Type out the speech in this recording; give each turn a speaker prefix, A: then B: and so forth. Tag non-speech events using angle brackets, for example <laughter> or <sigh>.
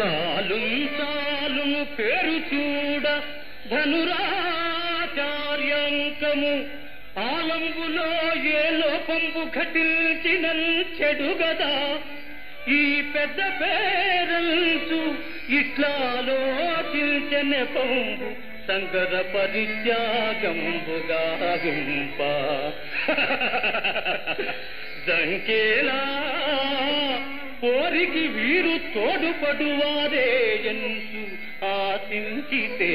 A: చాలు చాలును పేరు చూడ ధనురాచార్యాంకము. ఆలంబులో ఏ లోపంబు ఘటించిన చెడు గదా ఈ పెద్ద పేరంచు ఇట్లాలోచించని పంబు సంగర పరిత్యాగంబుగా గుంప దంకేలా <laughs> పోరికి వీరు తోడుపడువారే ఎంచు ఆశించితే.